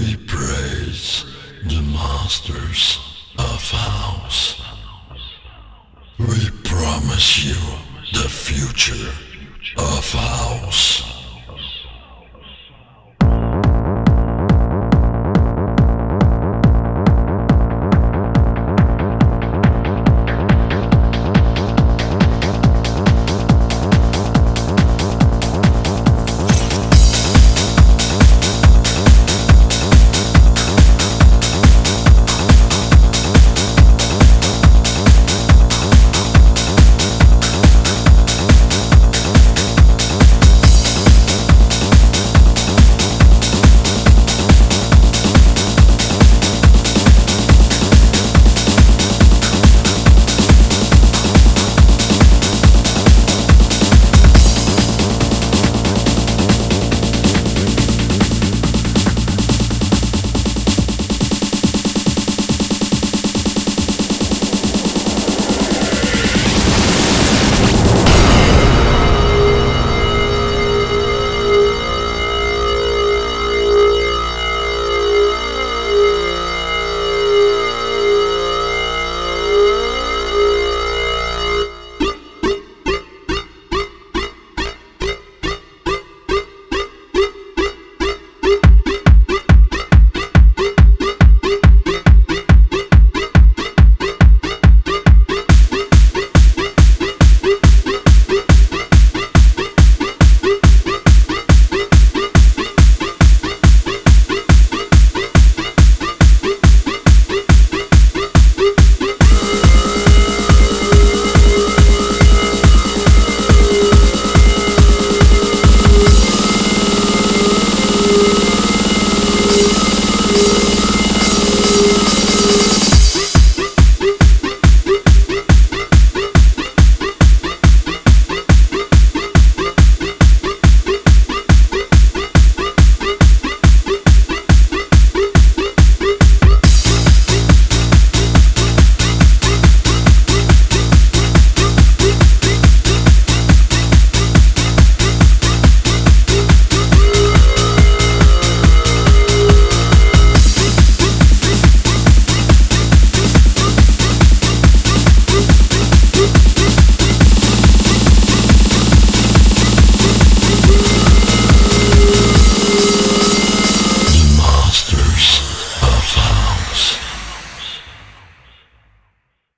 We praise the masters of house. We promise you the future of house.